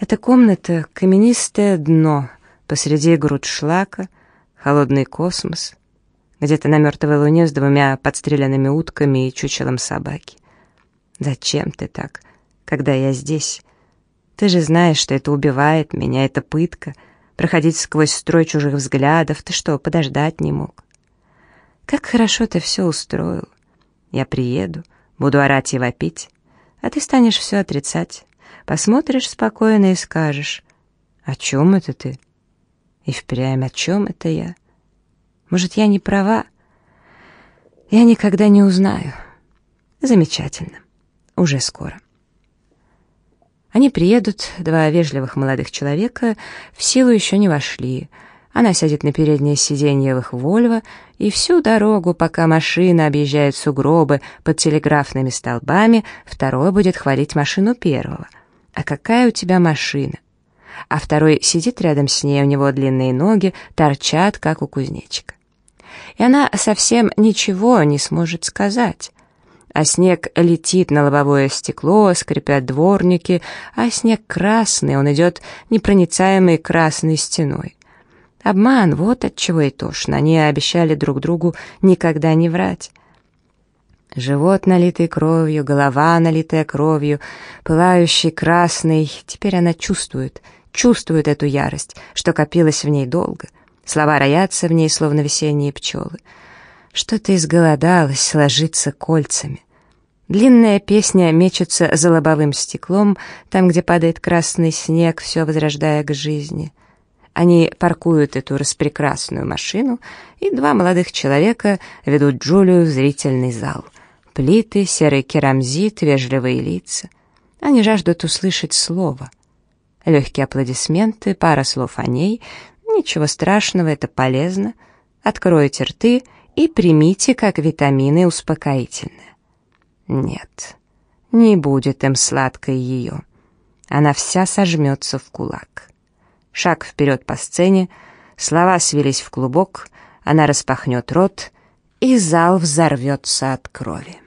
Эта комната — каменистое дно, посреди груд шлака, холодный космос, где-то на мертвой луне с двумя подстреленными утками и чучелом собаки. Зачем ты так, когда я здесь? Ты же знаешь, что это убивает меня, это пытка. Проходить сквозь строй чужих взглядов, ты что, подождать не мог? Как хорошо ты все устроил. Я приеду, буду орать и вопить, а ты станешь все отрицать. Посмотришь спокойно и скажешь, «О чем это ты?» И впрямь, о чем это я? Может, я не права? Я никогда не узнаю. Замечательно. Уже скоро. Они приедут, два вежливых молодых человека, в силу еще не вошли. Она сядет на переднее сиденье в их «Вольво», и всю дорогу, пока машина объезжает сугробы под телеграфными столбами, второй будет хвалить машину первого. «А какая у тебя машина?» А второй сидит рядом с ней, у него длинные ноги торчат, как у кузнечика. И она совсем ничего не сможет сказать а снег летит на лобовое стекло, скрипят дворники, а снег красный, он идет непроницаемой красной стеной. Обман, вот от чего и тошно. Они обещали друг другу никогда не врать. Живот налитый кровью, голова налитая кровью, пылающий красный. Теперь она чувствует, чувствует эту ярость, что копилась в ней долго. Слова роятся в ней, словно весенние пчелы. Что-то изголодалось, ложится кольцами. Длинная песня мечется за лобовым стеклом, там, где падает красный снег, все возрождая к жизни. Они паркуют эту распрекрасную машину, и два молодых человека ведут Джулию в зрительный зал. Плиты, серый керамзит, вежливые лица. Они жаждут услышать слово. Легкие аплодисменты, пара слов о ней. Ничего страшного, это полезно. Откройте рты — и примите как витамины успокоительное. Нет, не будет им сладкой ее. Она вся сожмется в кулак. Шаг вперед по сцене, слова свелись в клубок, она распахнет рот, и зал взорвется от крови.